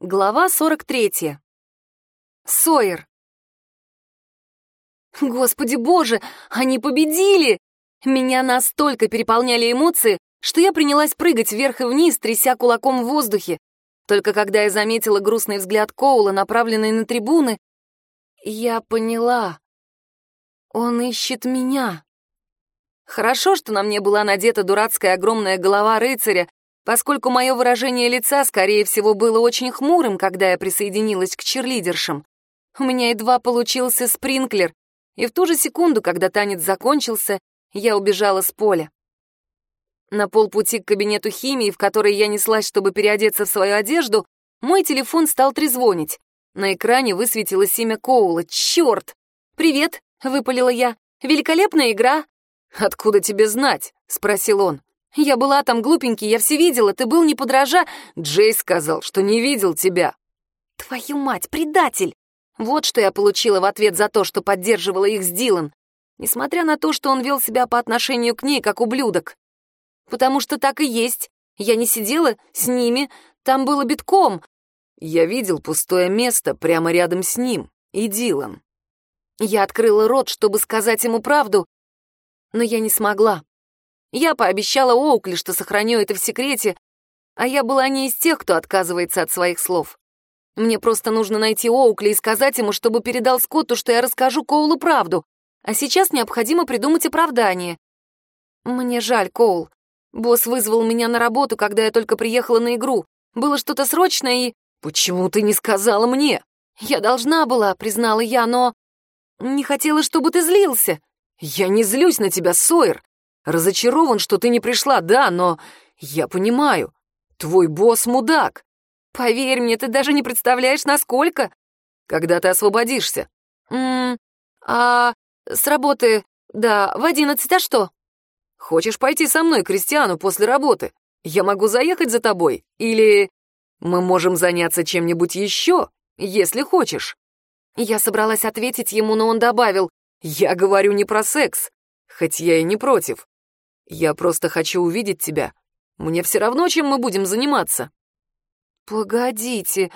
Глава 43. Сойер. Господи боже, они победили! Меня настолько переполняли эмоции, что я принялась прыгать вверх и вниз, тряся кулаком в воздухе. Только когда я заметила грустный взгляд Коула, направленный на трибуны, я поняла. Он ищет меня. Хорошо, что на мне была надета дурацкая огромная голова рыцаря, поскольку мое выражение лица, скорее всего, было очень хмурым, когда я присоединилась к черлидершам. У меня едва получился спринклер, и в ту же секунду, когда танец закончился, я убежала с поля. На полпути к кабинету химии, в который я неслась, чтобы переодеться в свою одежду, мой телефон стал трезвонить. На экране высветилось имя Коула. Черт! «Привет!» — выпалила я. «Великолепная игра!» «Откуда тебе знать?» — спросил он. Я была там глупенький, я все видела, ты был не подража. Джей сказал, что не видел тебя. Твою мать, предатель! Вот что я получила в ответ за то, что поддерживала их с Дилан, несмотря на то, что он вел себя по отношению к ней как ублюдок. Потому что так и есть. Я не сидела с ними, там было битком. Я видел пустое место прямо рядом с ним и Дилан. Я открыла рот, чтобы сказать ему правду, но я не смогла. Я пообещала Оукли, что сохраню это в секрете, а я была не из тех, кто отказывается от своих слов. Мне просто нужно найти Оукли и сказать ему, чтобы передал Скотту, что я расскажу Коулу правду, а сейчас необходимо придумать оправдание. Мне жаль, Коул. Босс вызвал меня на работу, когда я только приехала на игру. Было что-то срочное и... «Почему ты не сказала мне?» «Я должна была», — признала я, но... «Не хотела, чтобы ты злился». «Я не злюсь на тебя, Сойер. Разочарован, что ты не пришла, да, но я понимаю. Твой босс мудак. Поверь мне, ты даже не представляешь, насколько. Когда ты освободишься? Ммм, а с работы, да, в одиннадцать, а что? Хочешь пойти со мной, Кристиану, после работы? Я могу заехать за тобой? Или мы можем заняться чем-нибудь еще, если хочешь?» Я собралась ответить ему, но он добавил, «Я говорю не про секс, хоть я и не против. Я просто хочу увидеть тебя. Мне все равно, чем мы будем заниматься». «Погодите,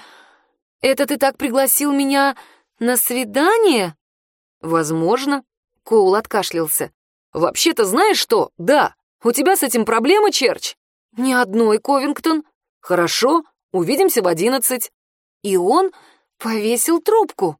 это ты так пригласил меня на свидание?» «Возможно», — Коул откашлялся. «Вообще-то знаешь что? Да, у тебя с этим проблемы, Черч?» «Ни одной, Ковингтон». «Хорошо, увидимся в одиннадцать». И он повесил трубку.